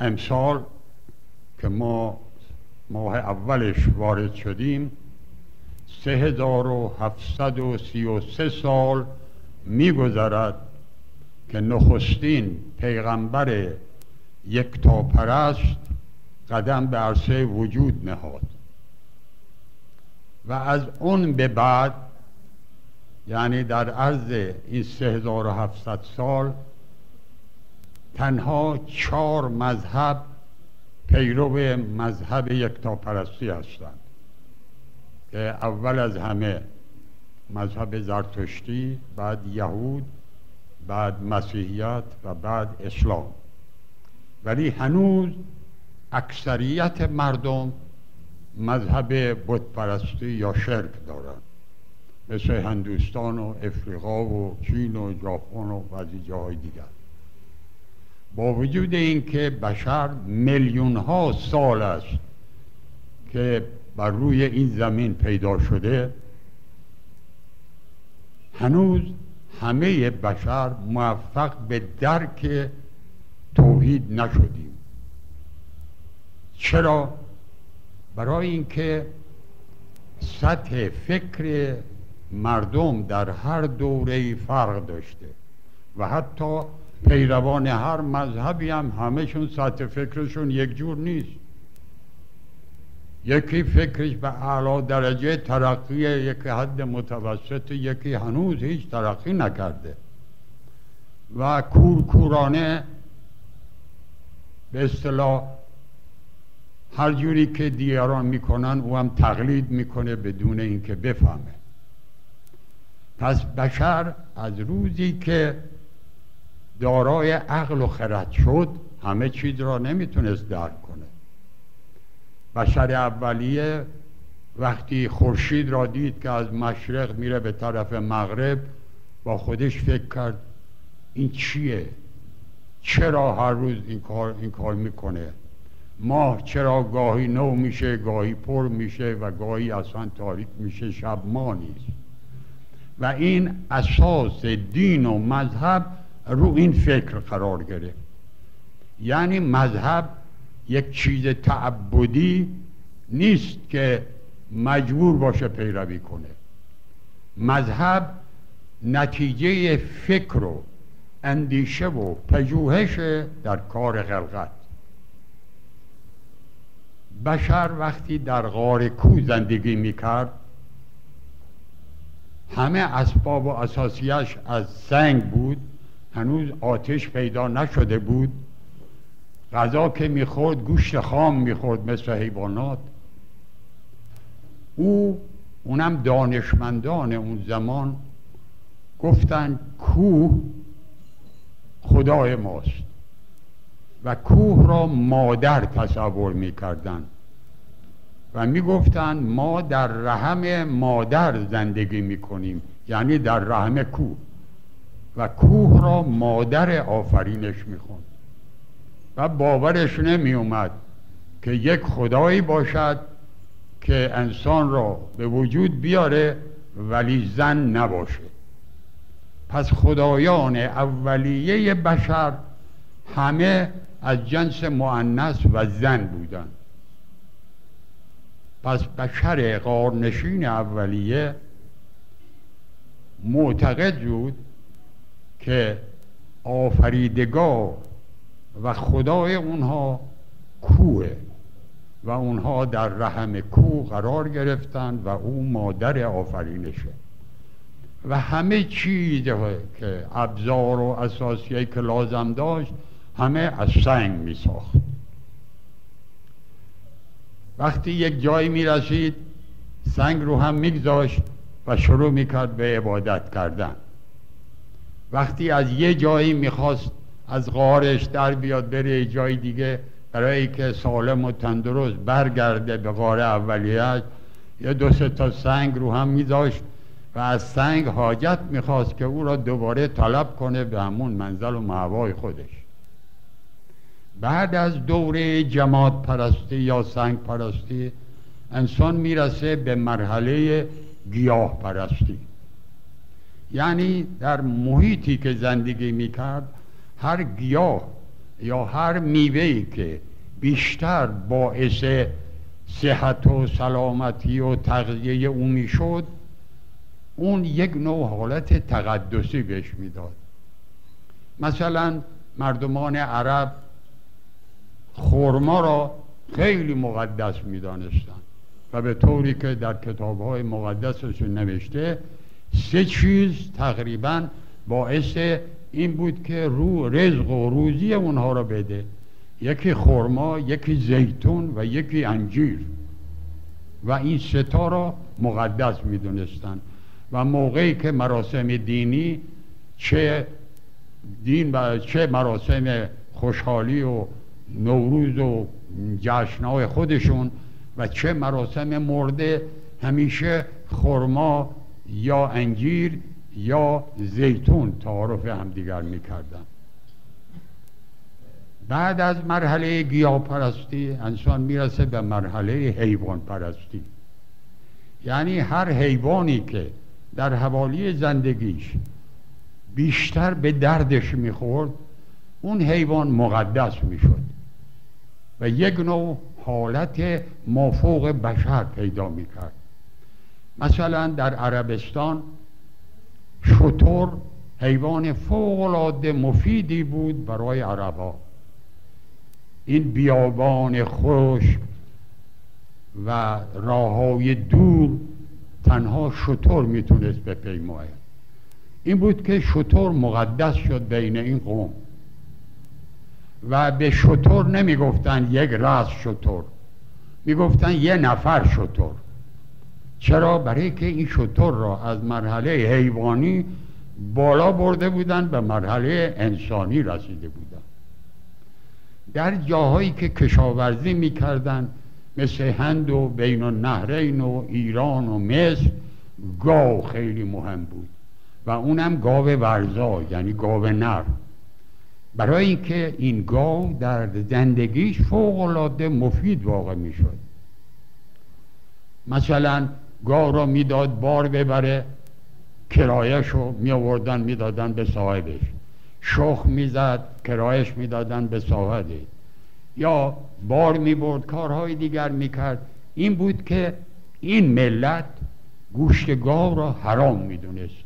امسال که ما ماه اولش وارد شدیم سه هزار و هفتصد و سی و سه سال میگذرد که نخستین پیغمبر یک تا پرست قدم به عرصه وجود نهاد. و از اون به بعد یعنی در عرض این 3700 سال تنها چهار مذهب پیرو مذهب یکتاپرستی هستند که اول از همه مذهب زرتشتی بعد یهود بعد مسیحیت و بعد اسلام. ولی هنوز اکثریت مردم مذهب بتپرستی یا شرک دارند. مثل هندوستان و افریقا و چین و ژاپن و بعضی جاهای دیگر. با وجود اینکه بشر میلیون ها سال است که بر روی این زمین پیدا شده هنوز همه بشر موفق به درک توحید نشدیم. چرا؟ برای اینکه سطح فکر مردم در هر دوره فرق داشته و حتی پیروان هر مذهبی هم همهشون سطح فکرشون یک جور نیست. یکی فکرش به اعلا درجه ترقی یکی حد متوسط یکی هنوز هیچ ترقی نکرده. و کورکورانه به اصطلاح هر جوری که دیگران می‌کنن او هم تقلید می‌کنه بدون اینکه بفهمه. پس بشر از روزی که دارای عقل و خرد شد همه چیز را نمی‌تونست درک کنه. بشر اولیه وقتی خورشید را دید که از مشرق میره به طرف مغرب با خودش فکر کرد این چیه؟ چرا هر روز این کار, این کار می‌کنه؟ ماه چرا گاهی نو میشه گاهی پر میشه و گاهی اصلا تاریک میشه شب ما نیست. و این اساس دین و مذهب رو این فکر قرار گرفت. یعنی مذهب یک چیز تعبدی نیست که مجبور باشه پیروی کنه. مذهب نتیجه فکر و اندیشه و پژوهش در کار خلقت بشر وقتی در غار کو زندگی می‌کرد همه اسباب و اساسیش از سنگ بود. هنوز آتش پیدا نشده بود. غذا که می‌خورد گوشت خام می‌خورد مثل حیوانات. او اونم دانشمندان اون زمان گفتن کوه خدای ماست و کوه را مادر تصور می‌کردن و می‌گفتند ما در رحم مادر زندگی می‌کنیم یعنی در رحم کوه. و کوه را مادر آفرینش می‌خوند و باورش نمی اومد که یک خدایی باشد که انسان را به وجود بیاره ولی زن نباشه. پس خدایان اولیه بشر همه از جنس معنس و زن بودند. پس بشر غارنشین اولیه معتقد بود که آفریدگار و خدای اونها کوه و اونها در رحم کوه قرار گرفتند و او مادر آفرینشه. و همه چیز که ابزار و اساسیه که لازم داشت همه از سنگ می ساخت وقتی یک جایی می رسید سنگ رو هم میگذاشت و شروع می‌کرد به عبادت کردن. وقتی از یه جایی می‌خواست از غارش در بیاد بره جای دیگه برای که سالم و تندرست برگرده به غار اولیت یه دو سه تا سنگ رو هم میذاشت و از سنگ حاجت می‌خواست که او را دوباره طلب کنه به همون منزل و معوای خودش. بعد از دوره جماعت پرستی یا سنگ پرستی انسان می‌رسه به مرحله گیاه پرستی. یعنی در محیطی که زندگی می‌کرد هر گیاه یا هر میوهی که بیشتر باعث صحت و سلامتی و تغذیه او می‌شد اون یک نوع حالت تقدسی بهش می‌داد. مثلا مردمان عرب خورما را خیلی مقدس می‌دانستند و به طوری که در کتاب های مقدسشون نوشته سه چیز تقریبا باعث این بود که رو رزق و روزی اونها را بده. یکی خرما یکی زیتون و یکی انجیر. و این ستا را مقدس می‌دونستند و موقعی که مراسم دینی چه دین و چه مراسم خوشحالی و نوروز و جشنهای خودشون و چه مراسم مرده همیشه خرما یا انجیر یا زیتون تعارف همدیگر می‌کردن. بعد از مرحله گیاه پرستی انسان می‌رسه به مرحله حیوان پرستی یعنی هر حیوانی که در حوالی زندگیش بیشتر به دردش می‌خورد اون حیوان مقدس می‌شد و یک نوع حالت مافوق بشر پیدا می‌کرد. مثلا در عربستان شطور حیوان فوق مفیدی بود برای عربا. این بیابان خشک و راه دور تنها شطور می‌تونست بپیماید. این بود که شطور مقدس شد بین این قوم و به شطور نمی‌گفتن یک راز شطور می‌گفتن یه نفر شطور. چرا؟ برای که این شطور را از مرحله حیوانی بالا برده بودن به مرحله انسانی رسیده بودن. در جاهایی که کشاورزی می‌کردن مثل هند و بین النهرین و ایران و مصر گاو خیلی مهم بود و اونم گاو ورزا یعنی گاو نر. برای اینکه این گاو در زندگیش فوق العاده مفید واقع می‌شد. مثلا گاو را می‌داد بار ببره کرایش رو می آوردن می‌دادن به صاحبش. شخ می‌زد کرایش می‌دادن به صاحبش. یا بار می‌برد کارهای دیگر می‌کرد. این بود که این ملت گوشت گاو را حرام می‌دونست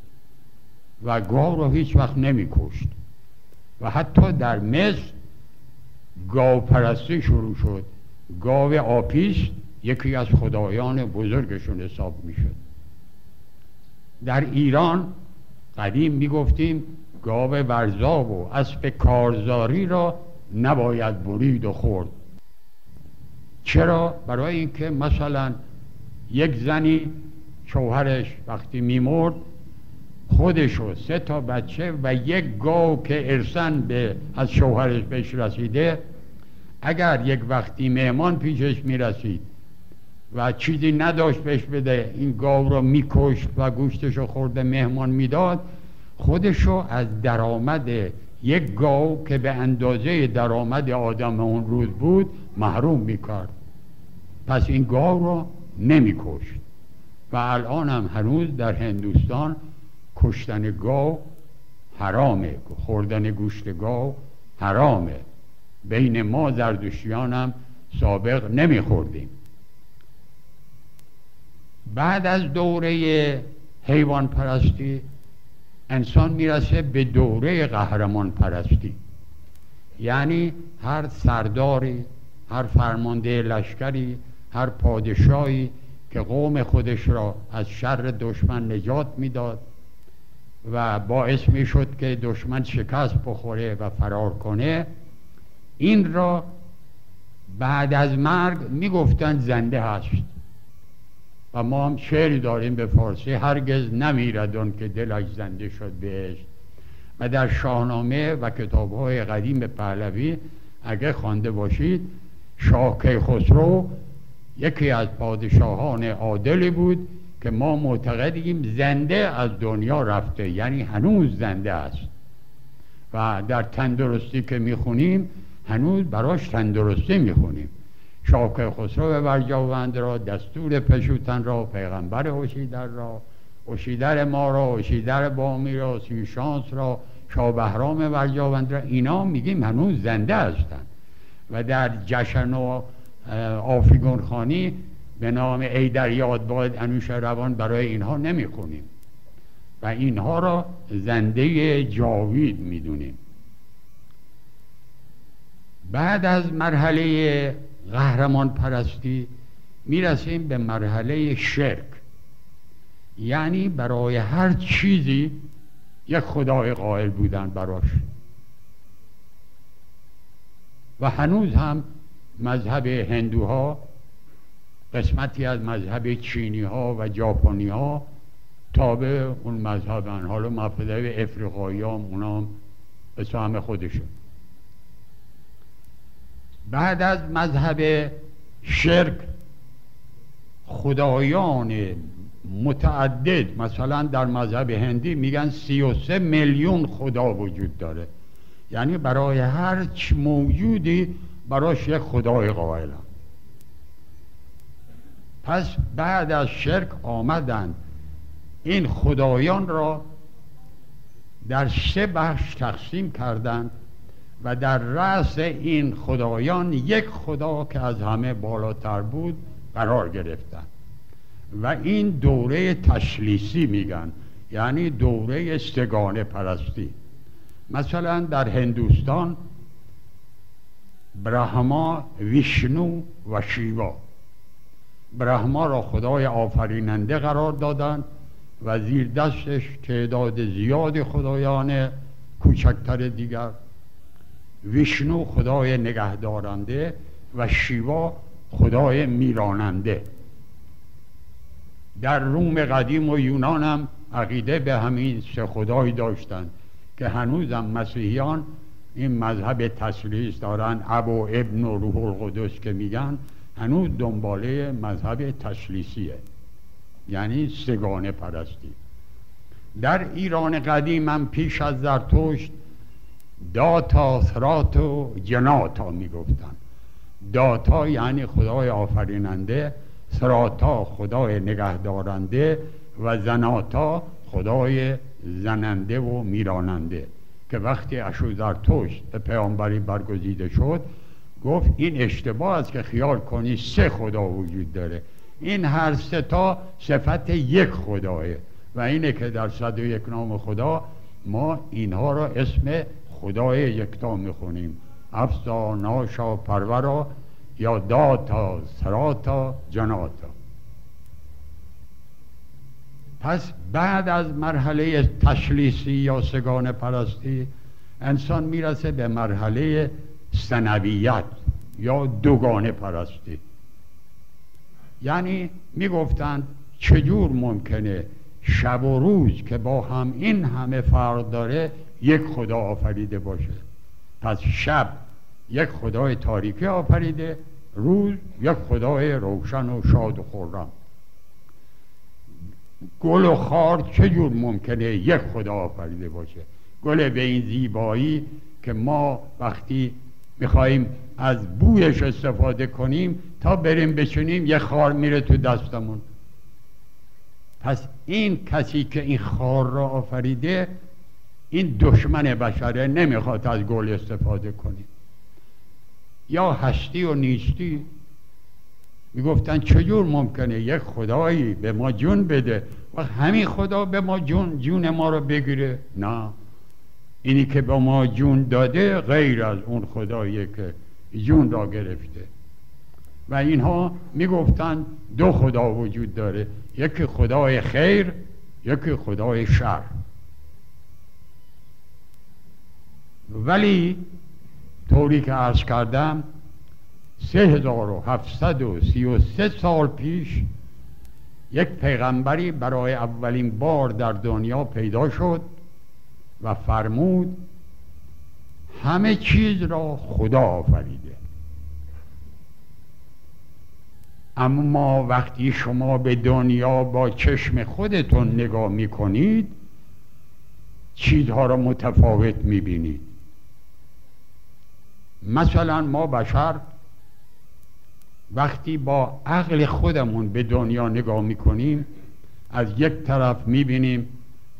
و گاو را هیچ وقت نمیکشت. و حتی در مصر گاو پرستی شروع شد. گاو آپیست یکی از خدایان بزرگشون حساب می‌شد در ایران قدیم می‌گفتیم گاو ورزا و اسب کارزاری را نباید برید و خورد چرا؟ برای اینکه مثلا یک زنی شوهرش وقتی میمرد خودش و سه تا بچه و یک گاو که ارسن به از شوهرش بهش رسیده اگر یک وقتی مهمان پیشش می‌رسید و چیزی نداشت بهش بده. این گاو را میکشت و گوشتش رو خورده مهمان می‌داد. خودشو از درآمد یک گاو که به اندازه درآمد آدم اون روز بود محروم می‌کرد. پس این گاو را نمیکشت. و الان هم هنوز در هندوستان کشتن گاو حرامه. خوردن گوشت گاو حرامه. بین ما زردشتیان هم سابق نمیخوردیم. بعد از دوره حیوان پرستی انسان می‌رسه به دوره قهرمان پرستی. یعنی هر سرداری هر فرمانده لشکری هر پادشاهی که قوم خودش را از شر دشمن نجات می‌داد و باعث می‌شد که دشمن شکست بخوره و فرار کنه این را بعد از مرگ می‌گفتند زنده هست. و ما هم شعری داریم به فارسی هرگز نمیردون که دلش زنده شد بهش و در شاهنامه و کتاب های قدیم پهلوی اگه خوانده باشید شاه خسرو یکی از پادشاهان عادلی بود که ما معتقدیم زنده از دنیا رفته یعنی هنوز زنده است. و در تندرستی که می‌خونیم هنوز براش تندرستی می‌خونیم. شاک خسرو برجاوند را دستور پشوتن را پیغمبر هوشیدر را. هوشیدر ما را هوشیدر بامی را سیشانس را شاه بهرام ورجاوند را. اینا میگیم هنوز زنده هستند و در جشن و آفیگون خانی به نام ای در یاد باد انوش روان برای اینها نمی‌خونیم. و اینها را زنده جاوید می‌دونیم. بعد از مرحله قهرمان پرستی می‌رسیم به مرحله شرک. یعنی برای هر چیزی یک خدای قائل بودن براش. و هنوز هم مذهب هندوها قسمتی از مذهب چینی ها و ژاپنی ها تابع اون مذهبن حالا مذهب افریقایی ها اونا به سهم خودشون. بعد از مذهب شرک خدایان متعدد مثلا در مذهب هندی میگن سی و سه میلیون خدا وجود داره. یعنی برای هر موجودی براش یک خدای قائلن. پس بعد از شرک آمدند این خدایان را در سه بخش تقسیم کردند و در رأس این خدایان یک خدا که از همه بالاتر بود قرار گرفتند و این دوره تشلیسی میگن یعنی دوره استگانه پرستی. مثلا در هندوستان برهما ویشنو و شیوا. برهما را خدای آفریننده قرار دادند و زیر دستش تعداد زیاد خدایان کوچکتر دیگر ویشنو خدای نگهدارنده و شیوا خدای میراننده در روم قدیم و یونان هم عقیده به همین سه خدایی داشتند که هنوزم مسیحیان این مذهب تسلیس دارن ابو ابن و روح القدس که میگن هنوز دنباله مذهب تشلیسیه یعنی سگانه پرستی. در ایران قدیم هم پیش از زرتشت داتا سرات و جناتا می‌گفتن داتا یعنی خدای آفریننده سراتا خدای نگهدارنده و زناتا خدای زننده و میراننده. که وقتی اشو زرتشت به پیامبری برگزیده شد گفت این اشتباه است که خیال کنی سه خدا وجود داره. این هر سه تا صفت یک خداه و اینه که در صد و یک نام خدا ما اینها را اسم خدای یکتا می‌خونیم. افسا ناشا پرورا یا داتا سراتا جناتا. پس بعد از مرحله تشلیسی یا سگان پرستی انسان می‌رسه به مرحله سنویت یا دوگانه پرستی. یعنی می‌گفتند چجور ممکنه شب و روز که با هم این همه فرق داره یک خدا آفریده باشه. پس شب یک خدای تاریکی آفریده روز یک خدای روشن و شاد و خورم گل و خار چجور ممکنه یک خدا آفریده باشه؟ گل به این زیبایی که ما وقتی میخواییم از بویش استفاده کنیم تا بریم بچونیم یه خار میره تو دستمون. پس این کسی که این خار را آفریده این دشمن بشره نمی‌خواد از گل استفاده کنیم یا هستی و نیستی می‌گفتن چجور ممکنه یک خدایی به ما جون بده و همین خدا به ما جون جون ما رو بگیره؟ نه. اینی که به ما جون داده غیر از اون خدایی که جون را گرفته. و اینها می‌گفتن دو خدا وجود داره. یکی خدای خیر یکی خدای شر. ولی طوری که عرض کردم سه هزار و هفتصد و سی و سه سال پیش یک پیغمبری برای اولین بار در دنیا پیدا شد و فرمود همه چیز را خدا آفریده. اما وقتی شما به دنیا با چشم خودتون نگاه می‌کنید چیزها را متفاوت می‌بینید. مثلا ما بشر وقتی با عقل خودمون به دنیا نگاه می‌کنیم از یک طرف می‌بینیم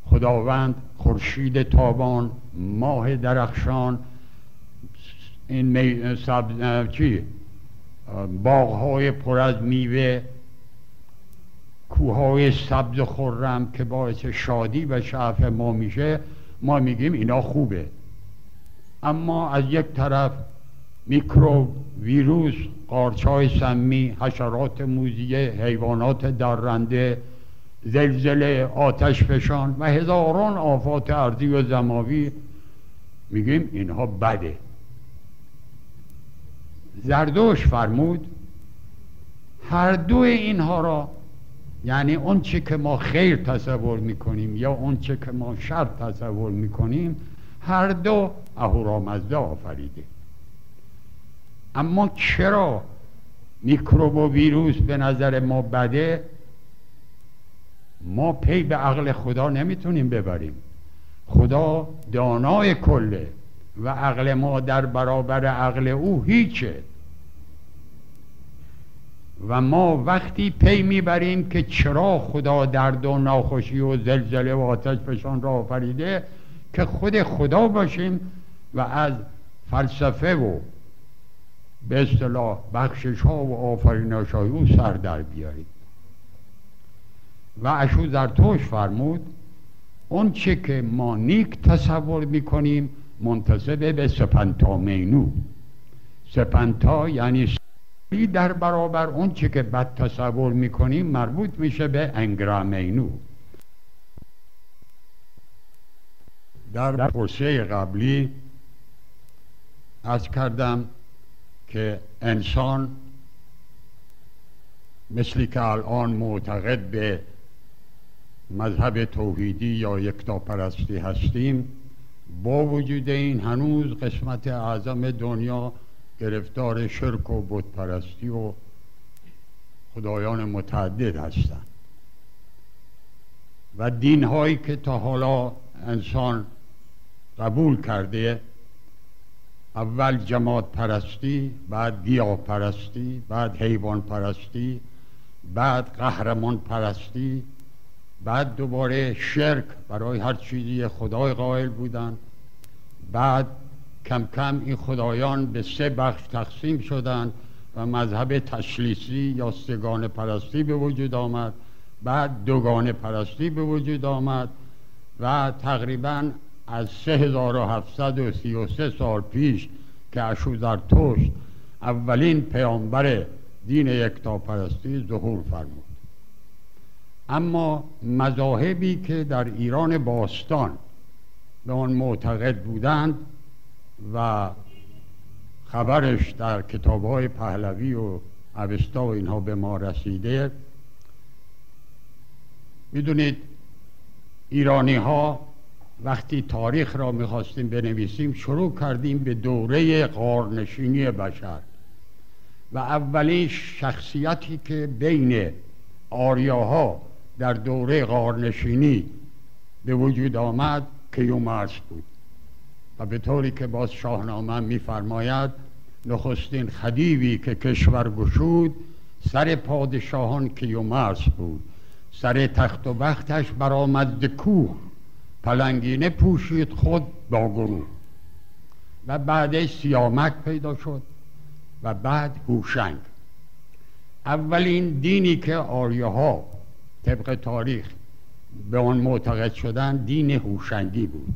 خداوند خورشید تابان ماه درخشان این می... سب... چی؟ باغهای پر از میوه کوههای سبز خورم که باعث شادی و شعف ما میشه ما میگیم اینا خوبه. اما از یک طرف میکروب ویروس قارچهای سمی حشرات موزیه حیوانات درنده زلزله آتش فشان و هزاران آفات ارضی و زماوی. میگیم اینها بده. زردوش فرمود هر دو اینها را یعنی اون چه که ما خیر تصور می‌کنیم یا اون چه که ما شر تصور می‌کنیم هر دو اهورامزده آفریده. اما چرا میکروب و ویروس به نظر ما بده؟ ما پی به عقل خدا نمی‌تونیم ببریم. خدا دانای کله و عقل ما در برابر عقل او هیچه. و ما وقتی پی می‌بریم که چرا خدا درد و ناخوشی و زلزله و آتش فشان را آفریده که خود خدا باشیم و از فلسفه و به اصطلاح بخشش ها و آفرینش های او سر در بیاریم و اشو زرتوش فرمود اون چه که ما نیک تصور می‌کنیم منتصبه به سپنتا مینو سپنتا یعنی در برابر اون چه که بد تصور می‌کنیم مربوط میشه به انگرامینو در پرسه قبلی از کردم که انسان مثلی که الان معتقد به مذهب توحیدی یا یکتاپرستی هستیم با وجود این هنوز قسمت اعظم دنیا گرفتار شرک و بتپرستی و خدایان متعدد هستند. و دین هایی که تا حالا انسان قبول کرده اول جماعت پرستی بعد گیاه پرستی بعد حیوان پرستی بعد قهرمان پرستی بعد دوباره شرک برای هر چیزی خدای قائل بودن. بعد کم کم این خدایان به سه بخش تقسیم شدند و مذهب تشلیسی یا سگان پرستی به وجود آمد بعد دوگانه پرستی به وجود آمد و تقریبا از 3733 سال پیش که اشوزرتشت اولین پیامبر دین یکتاپرستی ظهور فرمود. اما مذاهبی که در ایران باستان به آن معتقد بودند و خبرش در کتاب های پهلوی و اوستا و اینها به ما رسیده می‌دونید ایرانی ها وقتی تاریخ را می‌خواستیم بنویسیم شروع کردیم به دوره قارنشینی بشر و اولین شخصیتی که بین آریاها در دوره قارنشینی به وجود آمد کیومرس بود و به طوری که باز شاهنامه میفرماید نخستین خدیوی که کشور گشود سر پادشاهان کیومرس بود. سر تخت و بختش برآمد کوه. پلنگینه پوشید خود با گروه. و بعدش سیامک پیدا شد و بعد هوشنگ اولین دینی که آریاها طبق تاریخ به آن معتقد شدن دین هوشنگی بود.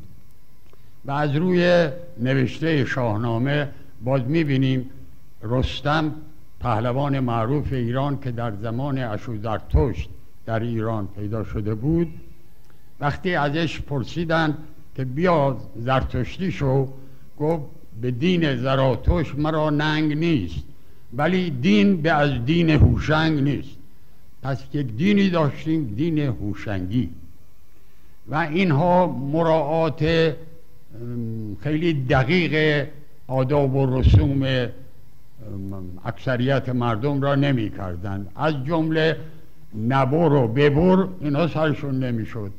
و از روی نوشته شاهنامه باز می‌بینیم رستم پهلوان معروف ایران که در زمان اشوزرتشت در ایران پیدا شده بود وقتی ازش پرسیدن که بیا زرتشتی شو گفت به دین زراتوش مرا ننگ نیست ولی دین به از دین هوشنگ نیست. پس یک دینی داشتیم دین هوشنگی. و اینها مراعات خیلی دقیق آداب و رسوم اکثریت مردم را نمی کردن. از جمله نبر و ببر اینا سرشون نمی‌شد.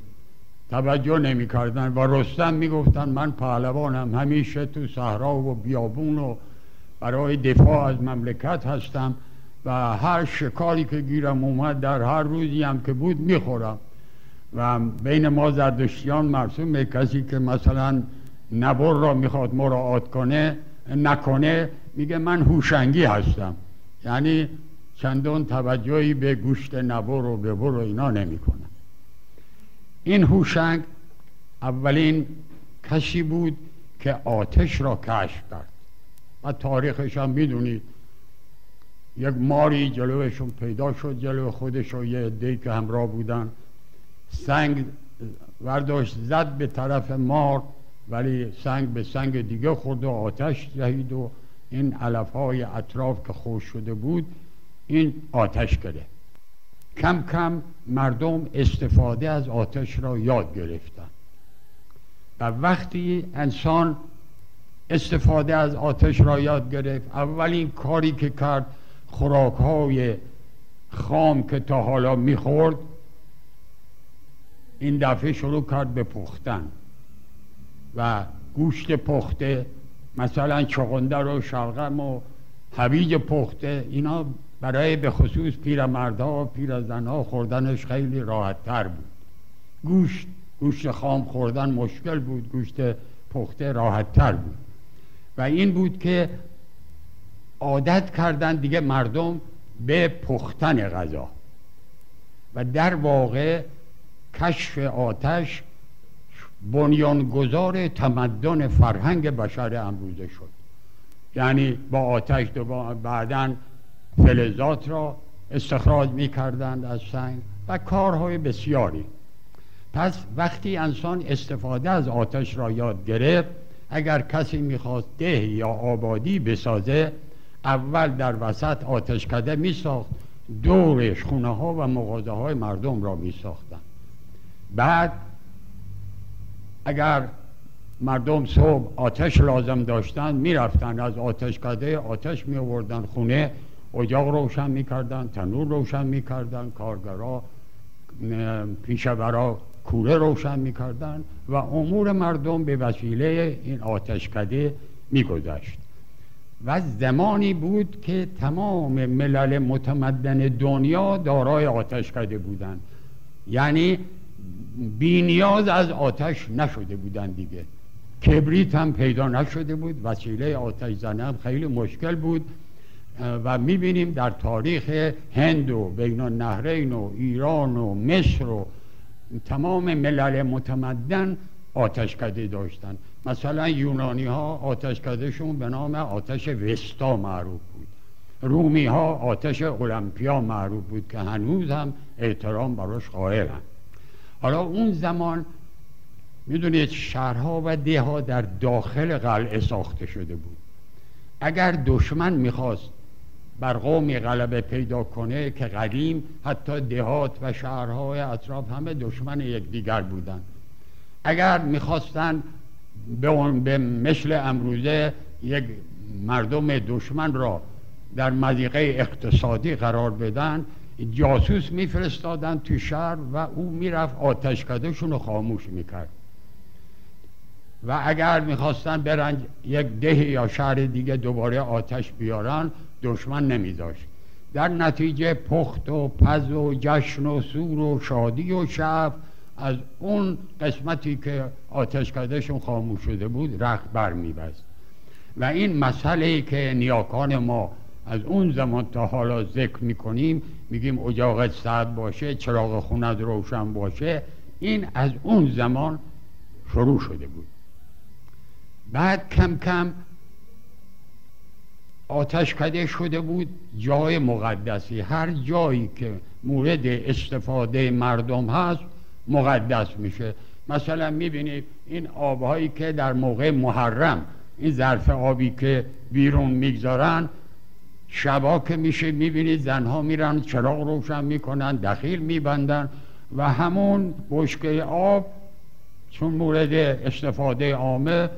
توجه نمی کردن و رستم می گفتن من پهلوانم. همیشه تو صحرا و بیابون و برای دفاع از مملکت هستم و هر شکاری که گیرم اومد در هر روزی هم که بود می‌خورم. و بین ما زردشتیان مرسومه کسی که مثلا نبر را می‌خواد مراعات کنه نکنه میگه من هوشنگی هستم. یعنی چندان توجهی به گوشت نبر و ببر و اینا نمی‌کنه. این هوشنگ اولین کسی بود که آتش را کشف کرد. و تاریخش هم می‌دونید. یک ماری جلوشون پیدا شد جلو خودش و یه عده‌ای که همراه بودن. سنگ ورداشت زد به طرف مار ولی سنگ به سنگ دیگه خورد و آتش جهید و این علف های اطراف که خوش شده بود این آتش کرده کم کم مردم استفاده از آتش را یاد گرفتن. و وقتی انسان استفاده از آتش را یاد گرفت اولین کاری که کرد خوراک های خام که تا حالا می‌خورد این دفعه شروع کرد به پختن. و گوشت پخته مثلا چغنده و شلغم و هویج پخته اینا برای به خصوص پیرمردها و پیرزنها خوردنش خیلی راحت تر بود. گوشت گوشت خام خوردن مشکل بود گوشت پخته راحت تر بود. و این بود که عادت کردن دیگه مردم به پختن غذا. و در واقع کشف آتش بنیانگذار تمدن فرهنگ بشر امروزه شد. یعنی با آتش بعدا فلزات را استخراج می کردند از سنگ و کارهای بسیاری. پس وقتی انسان استفاده از آتش را یاد گرفت اگر کسی می‌خواست ده یا آبادی بسازه اول در وسط آتشکده می ساخت دورش خونه ها و مغازه های مردم را می ساختن بعد اگر مردم صبح آتش لازم داشتن می‌رفتن از آتشکده آتش می آوردن خونه اجاق روشن می‌کردن تنور روشن می‌کردن کارگرا پیشورا کوره روشن می‌کردن و امور مردم به وسیله این آتشکده میگذشت. و زمانی بود که تمام ملل متمدن دنیا دارای آتشکده بودند. یعنی بینیاز از آتش نشده بودن دیگه. کبریت هم پیدا نشده بود. وسیله آتش زنه هم خیلی مشکل بود. و می‌بینیم در تاریخ هند و بین النهرین و ایران و مصر و تمام ملل متمدن آتشکده داشتن. مثلا یونانی ها آتشکدهشون به نام آتش وستا معروف بود. رومی ها آتش المپیا معروف بود که هنوز هم احترام براش قائلن. حالا اون زمان می‌دونید شهرها و ده در داخل قلعه ساخته شده بود. اگر دشمن می‌خواست بر قومی غلبه پیدا کنه که قدیم حتی دهات و شهرهای اطراف همه دشمن یکدیگر بودند. اگر می‌خواستن به, به مثل امروزه یک مردم دشمن را در مضیقه اقتصادی قرار بدن جاسوس میفرستادن تو شهر و او می‌رفت آتشکدهشون رو خاموش می‌کرد. و اگر می‌خواستن برن یک ده یا شهر دیگه دوباره آتش بیارن دشمن نمیداشت. در نتیجه پخت و پز و جشن و سور و شادی و شب از اون قسمتی که آتشکدهشون خاموش شده بود رخت بر میبست. و این مسئله که نیاکان ما از اون زمان تا حالا ذکر می‌کنیم میگیم اجاقت سرد باشه چراغ خونت روشن باشه این از اون زمان شروع شده بود. بعد کم کم آتشکده شده بود جای مقدسی. هر جایی که مورد استفاده مردم هست مقدس میشه. مثلا می‌بینید این آبهایی که در موقع محرم این ظرف آبی که بیرون می‌گذارن شبا که میشه می‌بینید زنها میرن چراغ روشن می‌کنن دخیل میبندن و همون بشکه آب چون مورد استفاده عامه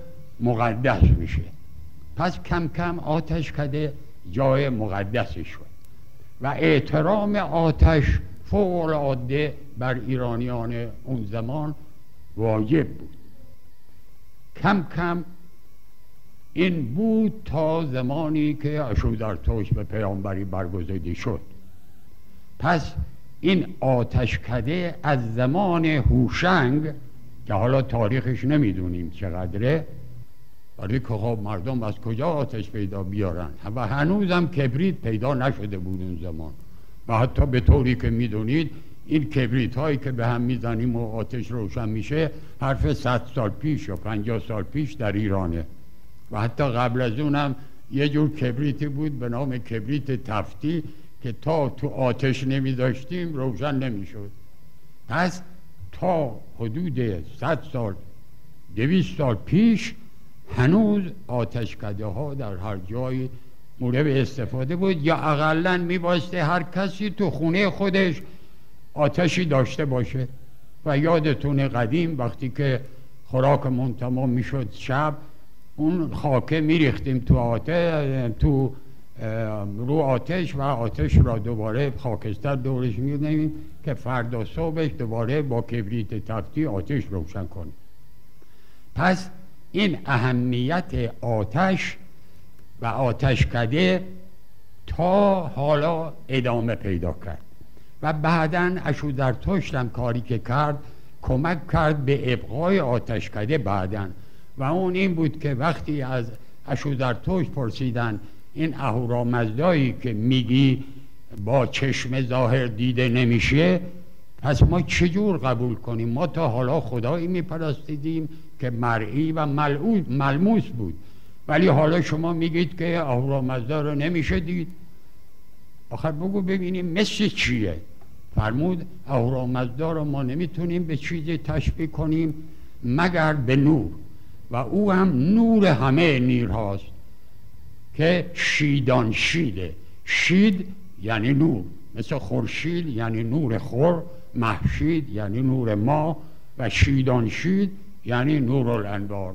مقدس میشه. پس کم کم آتش کده جای مقدسی شد. و احترام آتش فوق العاده بر ایرانیان اون زمان واجب بود. کم کم این بود تا زمانی که اشو در توش به پیامبری برگزیده شد. پس این آتشکده از زمان هوشنگ که حالا تاریخش نمی‌دونیم چقدره ولی که خب مردم از کجا آتش پیدا بیارن؟ و هنوزم کبریت پیدا نشده بود اون زمان. و حتی به طوری که می‌دونید این کبریت هایی که به هم می‌زنیم و آتش روشن میشه حرف صد سال پیش یا پنجاه سال پیش در ایرانه. و حتی قبل از اونم یه جور کبریتی بود به نام کبریت تفتی که تا تو آتش نمی داشتیم روشن نمی شد پس تا حدود صد سال دویست سال پیش هنوز آتشکده ها در هر جای مورد استفاده بود. یا اقلا میباسته هر کسی تو خونه خودش آتشی داشته باشه. و یادتون قدیم وقتی که خوراکمون تمام می‌شد شب اون خاکه میریختیم تو آتش تو رو آتش و آتش را دوباره خاکستر دورش می‌دهیم که فردا صبحش دوباره با کبریت تفتی آتش روشن کنیم پس این اهمیت آتش و آتشکده تا حالا ادامه پیدا کرد و بعدا در توشتم کاری که کرد کمک کرد به ابقای آتشکده بعدا. و اون این بود که وقتی از توش پرسیدن این اهورامزدایی که میگی با چشم ظاهر دیده نمیشه پس ما چجور قبول کنیم؟ ما تا حالا خدایی میپرستیدیم که مرئی و ملموس بود. ولی حالا شما میگید که اهورامزدا رو نمیشه دید. آخر بگو ببینیم مثل چیه؟ فرمود اهورامزدا رو ما نمی‌تونیم به چیزی تشبیه کنیم مگر به نور. و او هم نور همه نیر هاست که شیدان شیده. شید یعنی نور. مثل خورشید یعنی نور خور. محشید یعنی نور ما و شیدان شید یعنی نور الانوار.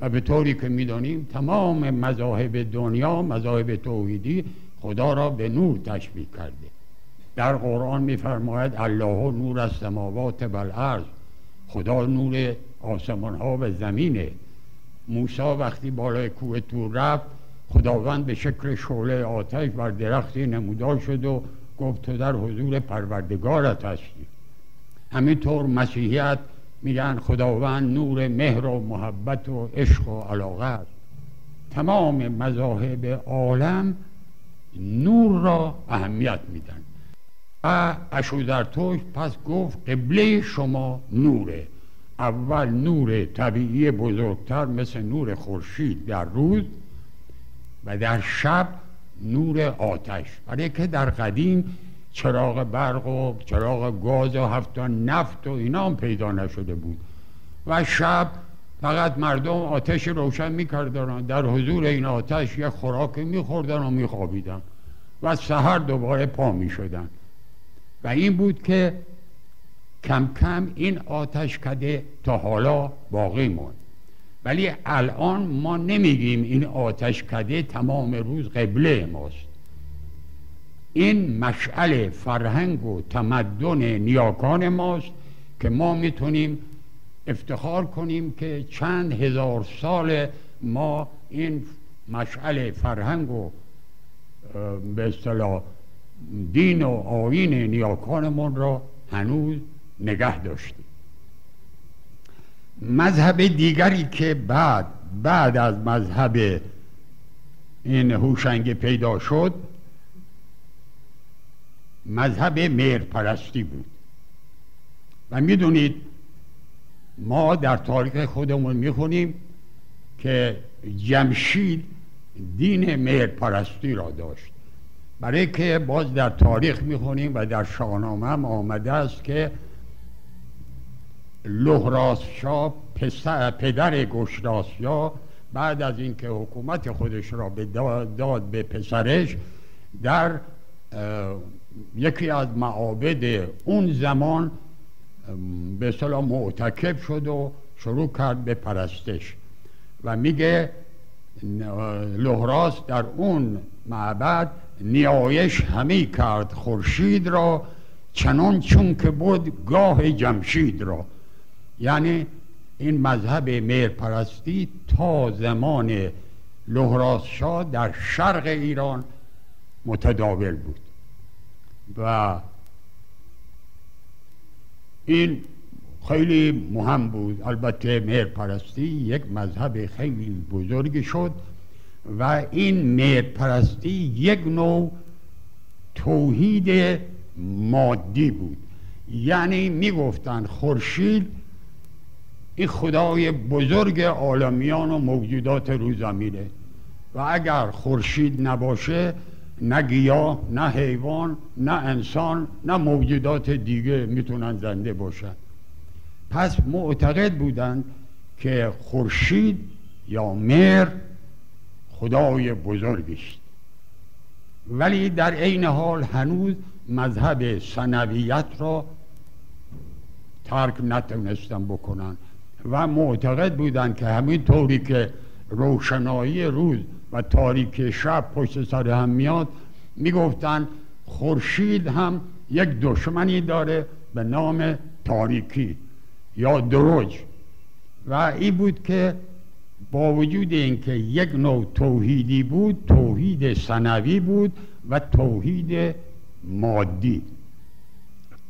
و به طوری که می‌دانیم تمام مذاهب دنیا مذاهب توحیدی خدا را به نور تشبیه کرده. در قرآن میفرماید الله نور از سماوات و خدا نور آسمان ها و زمینه. موسی وقتی بالای کوه تور رفت خداوند به شکل شعله آتش بر درختی نمودار شد و گفت تو در حضور پروردگارت هستی همینطور مسیحیت میگن خداوند نور مهر و محبت و عشق و علاقه است. تمام مذاهب عالم نور را اهمیت میدن. و اشودرتوش پس گفت قبله شما نوره. اول نور طبیعی بزرگتر مثل نور خورشید در روز و در شب نور آتش. برای که در قدیم چراغ برق و چراغ گاز و هفتا نفت و اینا هم پیدا نشده بود. و شب فقط مردم آتش روشن می‌کردن. در حضور این آتش یک خوراک میخوردن و میخوابیدن. و سهر دوباره پا می‌شدن. و این بود که کم کم این آتش کده تا حالا باقی موند ولی الان ما نمیگیم این آتش کده تمام روز قبله ماست. این مشعل فرهنگ و تمدن نیاکان ماست که ما می‌تونیم افتخار کنیم که چند هزار سال ما این مشعل فرهنگ و به اصطلاح دین و آین نیاکانمون را هنوز نگه داشتیم. مذهب دیگری که بعد بعد از مذهب این هوشنگ پیدا شد مذهب پرستی بود. و می‌دونید ما در تاریخ خودمون می‌خونیم که جمشید دین پرستی را داشت. برای که باز در تاریخ می‌خونیم و در شاهنامه هم آمده است که لحراس شاه پدر گشتاسیا بعد از اینکه حکومت خودش را به داد به پسرش در یکی از معابد اون زمان به صلاح معتکب شد و شروع کرد به پرستش. و میگه لحراس در اون معبد نیایش همی کرد خورشید را چنان چون که بود گاه جمشید را. یعنی این مذهب پرستی تا زمان لحراس شاه در شرق ایران متداول بود. و این خیلی مهم بود. البته مهر پرستی یک مذهب خیلی بزرگی شد و این مهر پرستی یک نوع توحید مادی بود. یعنی می‌گفتند خورشید این خدای بزرگ عالمیان و موجودات رو زمینه و اگر خورشید نباشه نه گیاه نه حیوان نه انسان نه موجودات دیگه می‌تونن زنده باشن. پس معتقد بودند که خورشید یا مر خدای بزرگی است ولی در عین حال هنوز مذهب سنویت را ترک نتونستن بکنن. و معتقد بودند که همین طوری که روشنایی روز و تاریک شب پشت سر هم میاد می‌گفتن خورشید هم یک دشمنی داره به نام تاریکی یا دروج. و این بود که با وجود اینکه یک نوع توحیدی بود توحید سنوی بود و توحید مادی.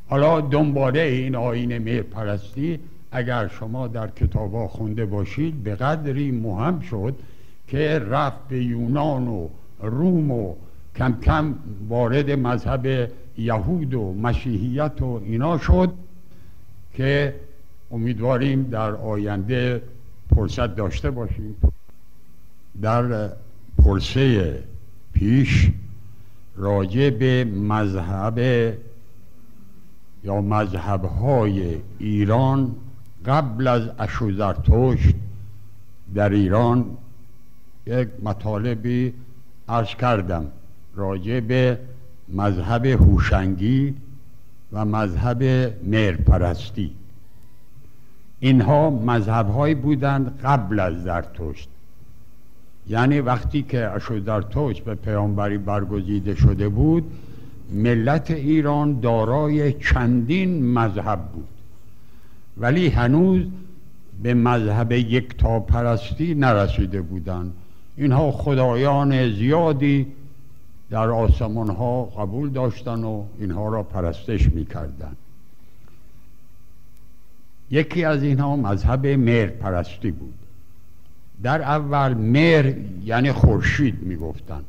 حالا دنباله این آین مهر پرستی اگر شما در کتابا خونده باشید به قدری مهم شد که رفت به یونان و روم و کم کم وارد مذهب یهود و مسیحیت و اینا شد که امیدواریم در آینده فرصت داشته باشیم. در پرسه پیش راجع به مذهب یا مذهبهای ایران قبل از اشوزرتشت در ایران یک مطالبی عرض کردم راجع به مذهب هوشنگی و مذهب مرپرستی اینها مذهب بودند قبل از زرتشت یعنی وقتی که اشوزرتشت به پیامبری برگزیده شده بود ملت ایران دارای چندین مذهب بود. ولی هنوز به مذهب یک تا پرستی نرسیده بودند اینها خدایان زیادی در آسمان ها قبول داشتن و اینها را پرستش می‌کردند یکی از اینها مذهب مهر پرستی بود. در اول مهر یعنی خورشید می‌گفتند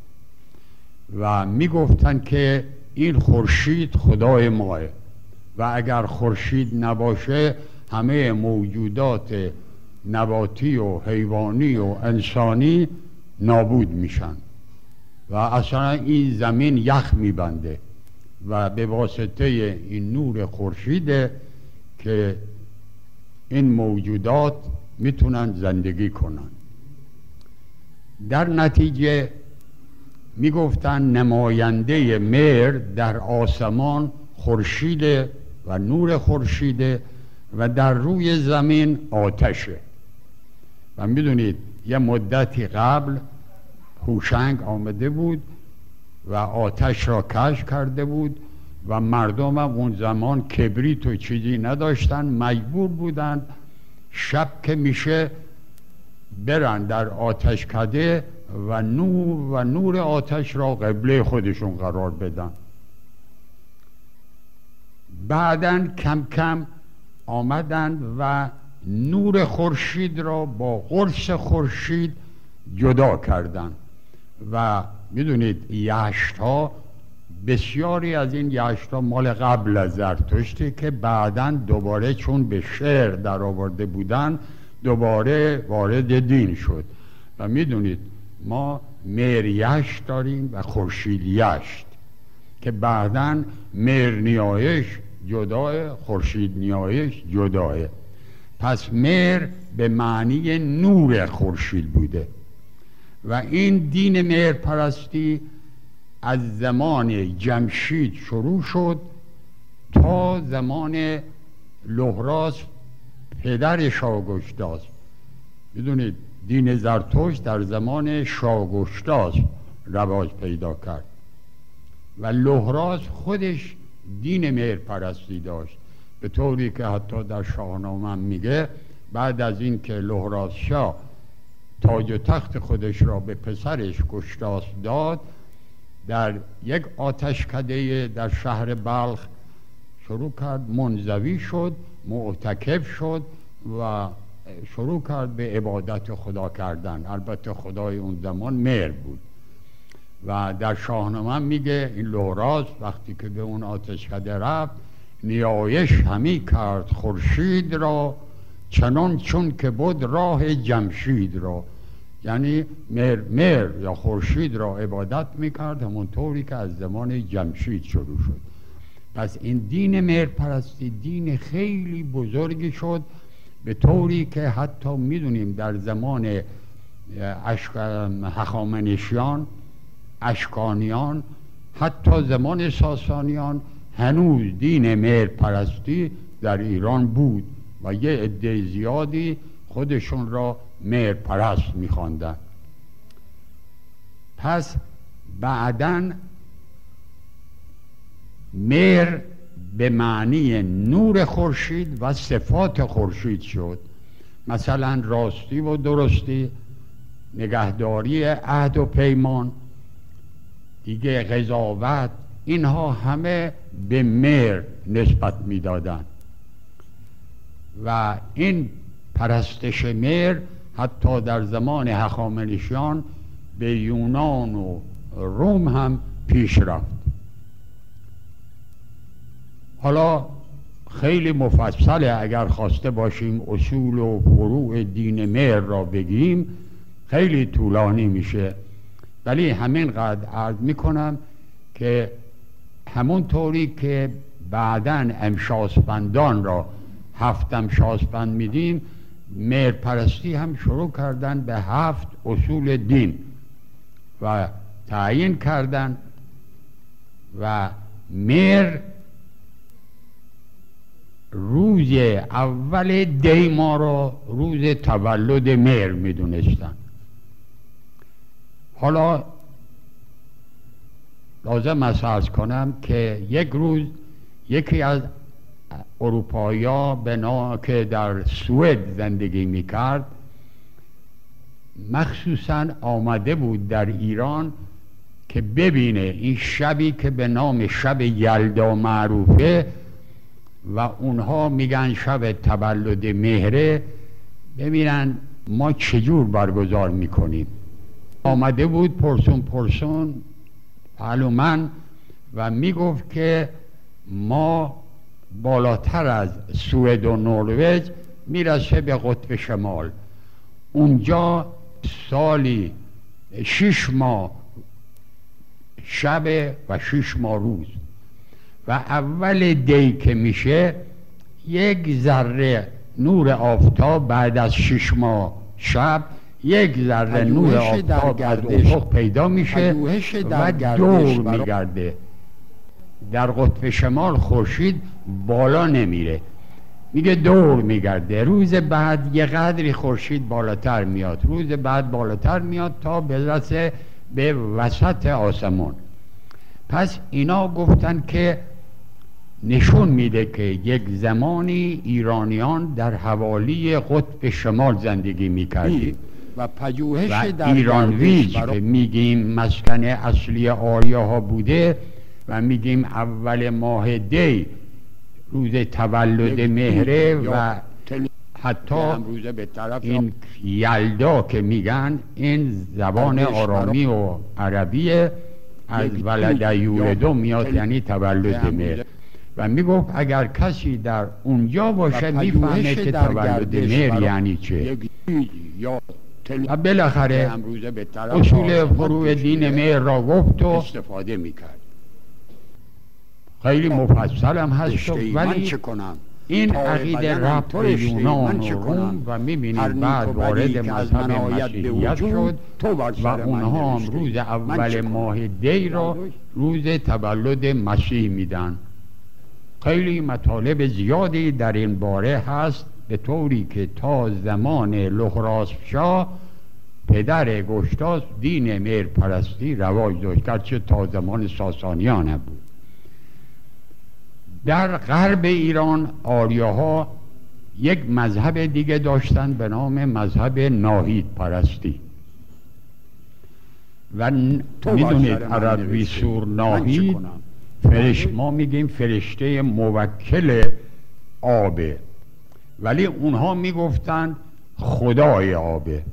و می‌گفتند که این خورشید خدای ماه و اگر خورشید نباشه همه موجودات نباتی و حیوانی و انسانی نابود میشن و اصلا این زمین یخ میبنده و به واسطه این نور خورشیده که این موجودات می‌تونن زندگی کنن. در نتیجه می‌گفتن نماینده مر در آسمان خورشید و نور خورشیده و در روی زمین آتشه و می‌دونید یه مدتی قبل هوشنگ آمده بود و آتش را کش کرده بود و مردم هم اون زمان کبریت و چیزی نداشتن مجبور بودند شب که میشه برن در آتش کده و نور و نور آتش را قبله خودشون قرار بدن. بعدا کم کم آمدند و نور خورشید را با قرص خورشید جدا کردند. و می‌دونید یشت ها بسیاری از این یشت ها مال قبل از زرتشتی که بعدا دوباره چون به شعر در آورده بودن دوباره وارد دین شد. و می‌دونید ما یشت داریم و خورشید یشت که بعدا میر نیایش جداه خورشید نیایش جداه پس مهر به معنی نور خورشید بوده. و این دین مهر پرستی از زمان جمشید شروع شد تا زمان لحراس پدر شاگشتاست می‌دونید دین زرتوش در زمان شاگشتاست رواج پیدا کرد. و لحراس خودش دین مهر پرستی داشت. به طوری که حتی در شاهنامه میگه بعد از اینکه لحراس شاه تاج و تخت خودش را به پسرش گشتاس داد در یک آتشکده در شهر بلخ شروع کرد منزوی شد معتکف شد و شروع کرد به عبادت خدا کردن. البته خدای اون زمان مهر بود. و در شاهنامه میگه این لوراس وقتی که به اون آتشکده رفت نیایش همی کرد خورشید را چنان چون که بود راه جمشید را. یعنی مر, مر یا خورشید را عبادت می‌کرد همونطوری که از زمان جمشید شروع شد. پس این دین مر پرستی دین خیلی بزرگی شد به طوری که حتی می‌دونیم در زمان هخامنشیان اشکانیان حتی زمان ساسانیان هنوز دین مهر پرستی در ایران بود و یه عده زیادی خودشون را مهر پرست میخواندن پس بعدا مهر به معنی نور خورشید و صفات خورشید شد. مثلا راستی و درستی نگهداری عهد و پیمان دیگه قضاوت اینها همه به مهر نسبت می‌دادند. و این پرستش مهر حتی در زمان هخامنشیان به یونان و روم هم پیش رفت. حالا خیلی مفصله اگر خواسته باشیم اصول و فروع دین مهر را بگیم خیلی طولانی میشه. ولی همینقدر عرض می‌کنم که همون طوری که بعدا امشاسپندان را هفت امشاسپند میدیم پرستی هم شروع کردن به هفت اصول دین و تعیین کردن و مر روز اول دی ما را روز تولد مهر می‌دونستن. حالا لازم است کنم که یک روز یکی از اروپایی ها که در سوئد زندگی می‌کرد مخصوصا آمده بود در ایران که ببینه این شبی که به نام شب یلدا معروفه و اونها میگن شب تولد مهره ببینن ما چجور برگزار می‌کنیم. آمده بود پرسون پرسون من و می‌گفت که ما بالاتر از سوئد و نروژ می‌رسه به قطب شمال. اونجا سالی شش ماه شب و شش ماه روز. و اول دی که میشه یک ذره نور آفتاب بعد از شش ماه شب یک ذره نور آفتاب از افق پیدا میشه و دور میگرده. در قطب شمال خورشید بالا نمیره. میگه دور میگرده. روز بعد یه قدری خورشید بالاتر میاد. روز بعد بالاتر میاد تا برسه به وسط آسمان. پس اینا گفتن که نشون میده که یک زمانی ایرانیان در حوالی قطب شمال زندگی می‌کردیم. و پژوهش در ایران ویج که میگیم مسکن اصلی آریا ها بوده و میگیم اول ماه دی روز تولد مهره و حتی این یلدا که میگن این زبان آرامی و عربیه از ولد یولدو میاد یعنی تولد مهر. و می‌گفت اگر کسی در اونجا باشه می‌فهمه که تولد مهر یعنی چه. و بالاخره اصول فروع دین مهر را گفت و استفاده می‌کرد. خیلی مفصل هم هست ولی این عقیده رفت به یونان و روم و می‌بینید بعد وارد مذهب مسیحیت شد و اونها هم روز اول ماه دی را روز تولد مسیح میدن. خیلی مطالب زیادی در این باره هست. به طوری که تا زمان لخراس شاه پدر گشتاس دین میر پرستی رواج داشت گرچه تا زمان ساسانیان بود در غرب ایران آریاها یک مذهب دیگه داشتن به نام مذهب ناهید پرستی. و می‌دونید عربی سور ناهید فرش ما میگیم فرشته موکل آبه ولی اونها می‌گفتند خدای آبه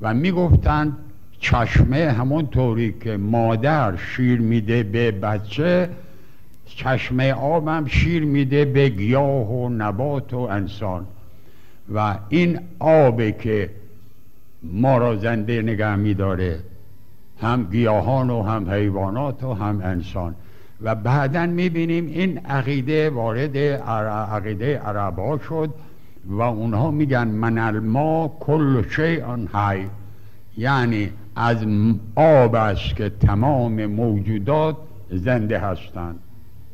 و می‌گفتند چشمه همون طوری که مادر شیر میده به بچه چشمه آبم شیر میده به گیاه و نبات و انسان. و این آبه که ما را زنده نگه میداره هم گیاهان و هم حیوانات و هم انسان. و بعدا می‌بینیم این عقیده وارد عقیده عرب شد و اونها میگن من الما کل شیء حی. یعنی از آب است که تمام موجودات زنده هستند.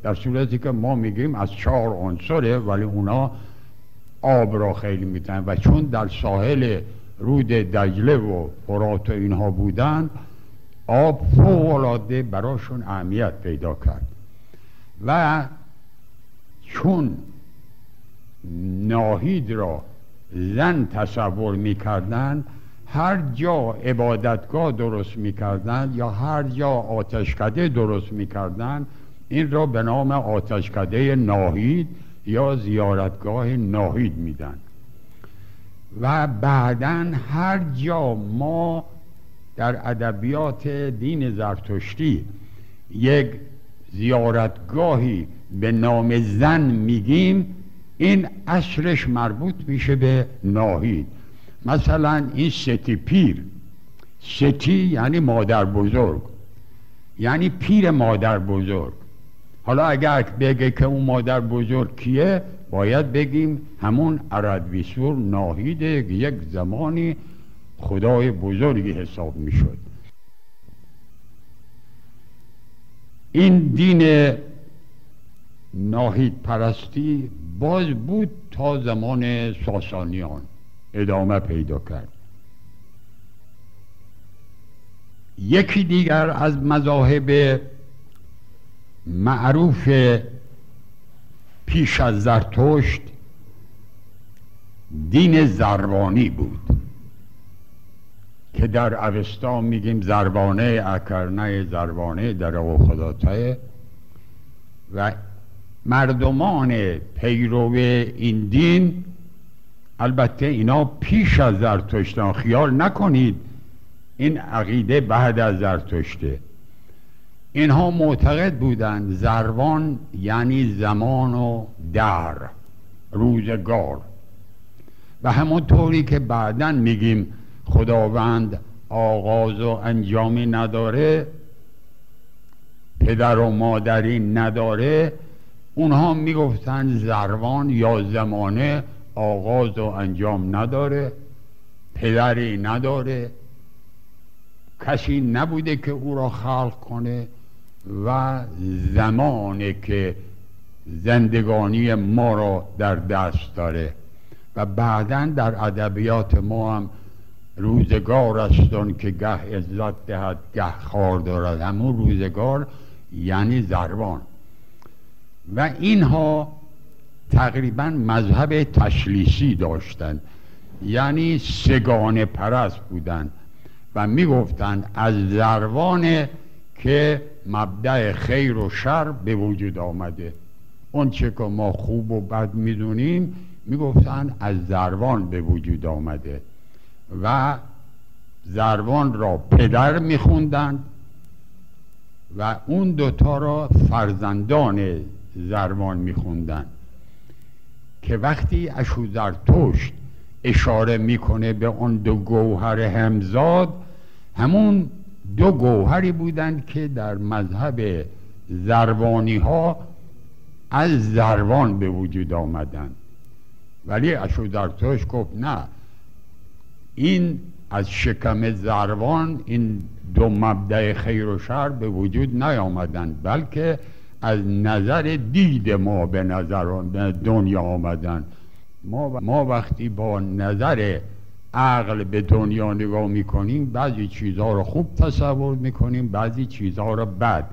در صورتی که ما میگیم از چهار عنصره ولی اونا آب را خیلی میتن. و چون در ساحل رود دجله و فرات و اینها بودن آب فوق براشون اهمیت پیدا کرد. و چون ناهید را زن تصور می‌کردن هر جا عبادتگاه درست می‌کردن یا هر جا آتشکده درست می‌کردن این را به نام آتشکده ناهید یا زیارتگاه ناهید میدن. و بعدا هر جا ما در ادبیات دین زرتشتی یک زیارتگاهی به نام زن میگیم این اصرش مربوط میشه به ناهید. مثلا این ستی پیر. ستی یعنی مادر بزرگ. یعنی پیر مادر بزرگ. حالا اگر بگه که اون مادر بزرگ کیه باید بگیم همون اردویسور ناهیده یک زمانی خدای بزرگی حساب می‌شد. این دین ناهید پرستی باز بود تا زمان ساسانیان ادامه پیدا کرد. یکی دیگر از مذاهب معروف پیش از زرتشت دین زربانی بود که در اوستا میگیم زربانه اکرنه زربانه در او خداتای و مردمان پیرو این دین البته اینا پیش از زرتشتان خیال نکنید این عقیده بعد از زرتشته. اینها معتقد بودند زروان یعنی زمان و در روزگار. و همونطوری که بعدا میگیم خداوند آغاز و انجامی نداره پدر و مادری نداره اونها می‌گفتند زروان یا زمانه آغاز و انجام نداره پدری نداره کسی نبوده که او را خلق کنه و زمانی که زندگانی ما را در دست داره. و بعدا در ادبیات ما هم روزگار استون که گه عزت دهد گه خار دارد. همون روزگار یعنی زربان. و اینها تقریبا مذهب تشلیسی داشتند. یعنی سگان پرست بودند و می‌گفتند از زروان که مبدع خیر و شر به وجود آمده. اون چه که ما خوب و بد می‌دونیم می‌گفتند از زروان به وجود آمده. و زروان را پدر میخوندند و اون دوتا را فرزندان زروان میخوندند که وقتی اشوزرتشت اشاره می‌کنه به اون دو گوهر همزاد همون دو گوهری بودند که در مذهب زروانی ها از زروان به وجود آمدند ولی اشودرتوش گفت نه این از شکم زروان این دو مبدع خیر و شر به وجود نیامدند بلکه از نظر دید ما به نظر دنیا آمدن. ما, ما وقتی با نظر عقل به دنیا نگاه می‌کنیم بعضی چیزها رو خوب تصور می‌کنیم بعضی چیزها رو بد.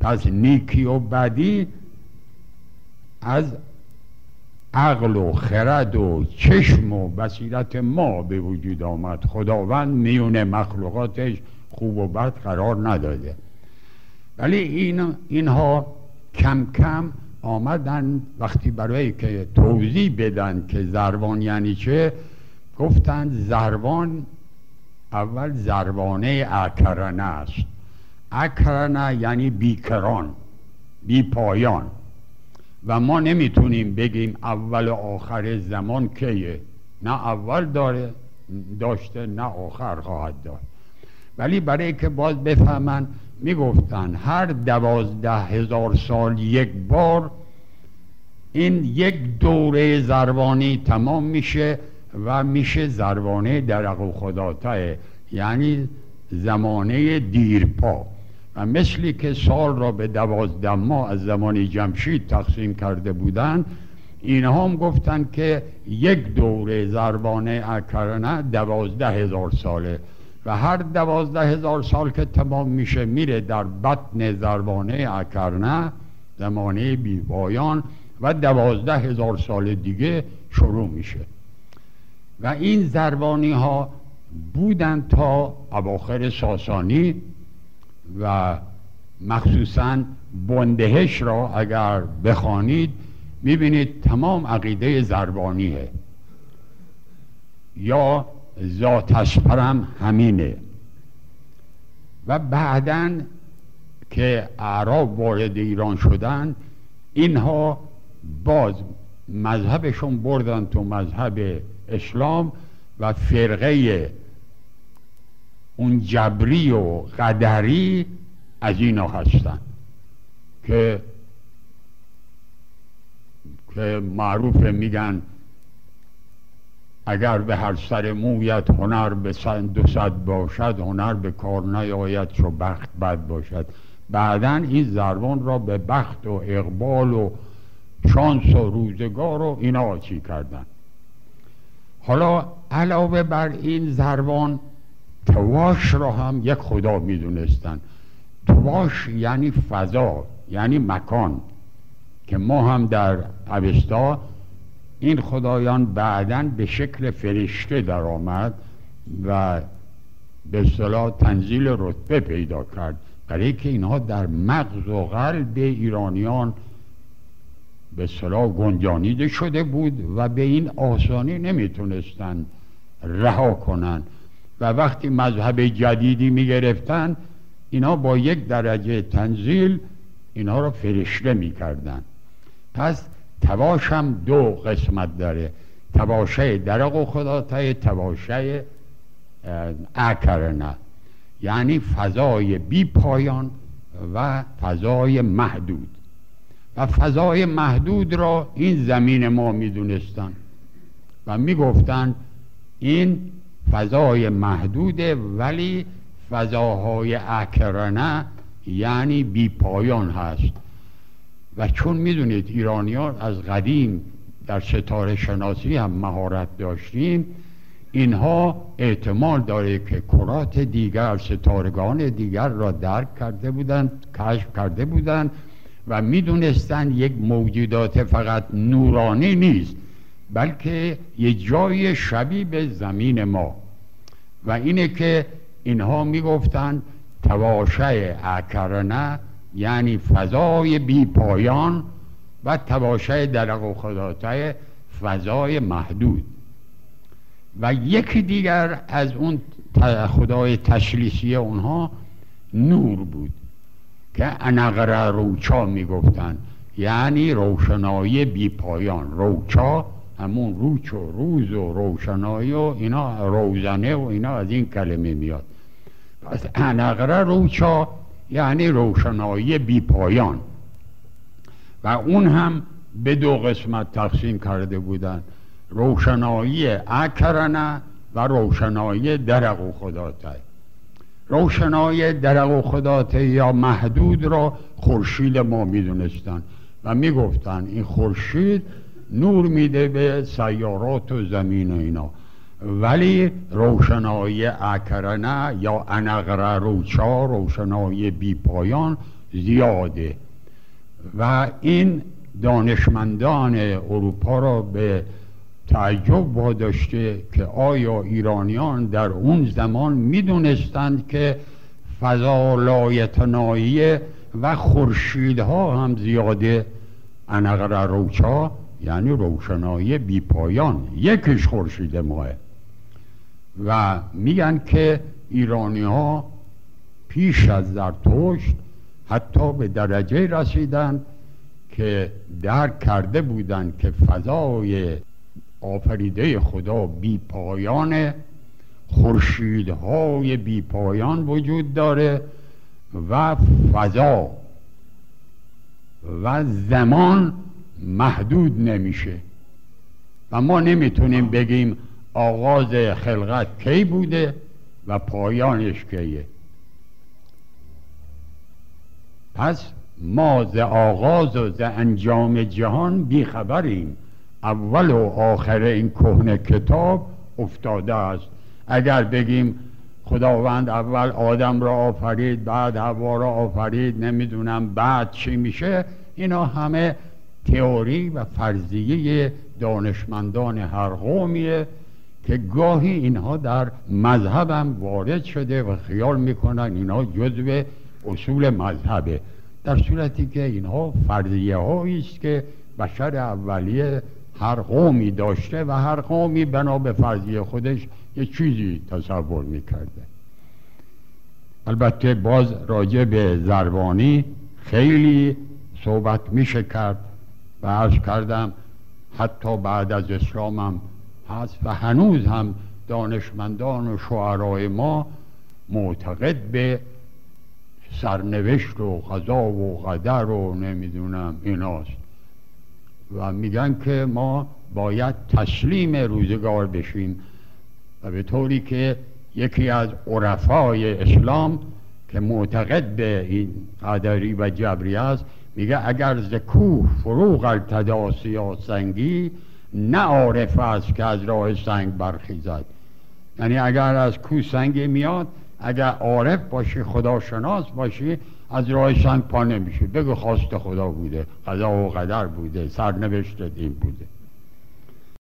پس نیکی و بدی از عقل و خرد و چشم و بصیرت ما به وجود آمد. خداوند میون مخلوقاتش خوب و بد قرار نداده. ولی این اینها کم کم آمدن وقتی برای که توضیح بدن که زربان یعنی چه گفتند زربان اول زربانه اکرنه است. اکرنه یعنی بیکران بی پایان و ما نمی‌تونیم بگیم اول و آخر زمان کیه. نه اول داره داشته نه آخر خواهد داشت. ولی برای که باز بفهمن می‌گفتن هر دوازده هزار سال یک بار این یک دوره زربانی تمام میشه و میشه زربانه درق و خداتاه یعنی زمانه دیرپا. و مثلی که سال را به دوازده ماه از زمان جمشید تقسیم کرده بودند اینها هم گفتن که یک دوره زربانه اکرنه دوازده هزار ساله. و هر دوازده هزار سال که تمام میشه میره در بطن زربانه اکرنه زمانه بیبایان و دوازده هزار سال دیگه شروع میشه. و این زربانی ها بودن تا اواخر ساسانی و مخصوصا بندهش را اگر بخوانید می‌بینید تمام عقیده زربانیه. یا ذاتش پرم همینه. و بعدا که اعراب وارد ایران شدن اینها باز مذهبشون بردن تو مذهب اسلام و فرقه اون جبری و قدری از اینا هستن که که معروف میگن اگر به هر سر مویت هنر به دو صد باشد هنر به کار نیاید چو بخت بد باشد. بعدا این زربان را به بخت و اقبال و شانس و روزگار و اینا آچی کردن. حالا علاوه بر این زربان تواش را هم یک خدا می‌دونستن. تواش یعنی فضا یعنی مکان که ما هم در اوستا این خدایان بعدا به شکل فرشته در آمد و به اصطلاح تنزیل رتبه پیدا کرد. برای که اینها در مغز و قلب ایرانیان به اصطلاح گنجانیده شده بود و به این آسانی نمی‌تونستن رها کنن. و وقتی مذهب جدیدی می‌گرفتن اینا با یک درجه تنزیل اینها را فرشته می‌کردن. پس تواش دو قسمت داره. تواشه درق و خداتای تواشه اکرنه یعنی فضای بی پایان و فضای محدود. و فضای محدود را این زمین ما می‌دونستن و می‌گفتن این فضای محدوده ولی فضاهای اکرنه یعنی بی پایان هست. و چون می‌دونید ایرانیان از قدیم در ستاره شناسی هم مهارت داشتیم اینها احتمال داره که کرات دیگر ستارگان دیگر را درک کرده بودند کشف کرده بودند و می‌دونستند یک موجودات فقط نورانی نیست بلکه یه جای شبیه به زمین ما. و اینه که اینها می‌گفتند تواشه اکرنه یعنی فضای بی پایان و تواشه درق و خداتای فضای محدود. و یکی دیگر از اون خدای تشلیسی اونها نور بود که انقره روچا می‌گفتن. یعنی روشنایی بی پایان. روچا همون روچ و روز و روشنایی و اینا روزنه و اینا از این کلمه میاد. پس انقره روچا یعنی روشنایی بی پایان. و اون هم به دو قسمت تقسیم کرده بودن. روشنایی اکرنه و روشنایی درق و خداته روشنایی درق و خداته یا محدود را خورشید ما می‌دونستن و می‌گفتن این خورشید نور میده به سیارات و زمین و اینا. ولی روشنایی اکرنه یا انقره روچا روشنایی بی پایان زیاده. و این دانشمندان اروپا را به تعجب واداشته که آیا ایرانیان در اون زمان می‌دونستند که فضا لایتنایی و خورشیدها هم زیاده. انقر روچا یعنی روشنایی بی پایان. یکیش خورشید ماه. و میگن که ایرانی ها پیش از زرتشت حتی به درجه رسیدن که درک کرده بودند که فضای آفریده خدا بی پایان خورشیدهای بی پایان وجود داره و فضا و زمان محدود نمیشه. و ما نمی‌تونیم بگیم آغاز خلقت کی بوده و پایانش کیه؟ پس ما ز آغاز و ز انجام جهان بیخبریم اول و آخر این کهنه کتاب افتاده است. اگر بگیم خداوند اول آدم را آفرید بعد هوا را آفرید نمی‌دونم بعد چی میشه اینا همه تئوری و فرضیه دانشمندان هر قومیه. که گاهی اینها در مذهبم وارد شده و خیال می‌کنن اینها جزو اصول مذهبه. در صورتی که اینها فرضیه است که بشر اولیه هر قومی داشته و هر قومی بنا به فرضیه خودش یه چیزی تصور می‌کرده. البته باز راجع به زربانی خیلی صحبت میشه کرد. و عرض کردم حتی بعد از اسلامم هست و هنوز هم دانشمندان و شعرای ما معتقد به سرنوشت و قضا و قدر و نمی‌دونم ایناست. و میگن که ما باید تسلیم روزگار بشیم. و به طوری که یکی از عرفای اسلام که معتقد به این قدری و جبری است میگه اگر ز کوه فروغ التداس یا سنگی نه عارف است که از راه سنگ برخیزد. یعنی اگر از کوه سنگی میاد اگر عارف باشی خداشناس باشی از راه سنگ پا نمیشه بگو خواست خدا بوده قضا و قدر بوده سرنوشت این بوده.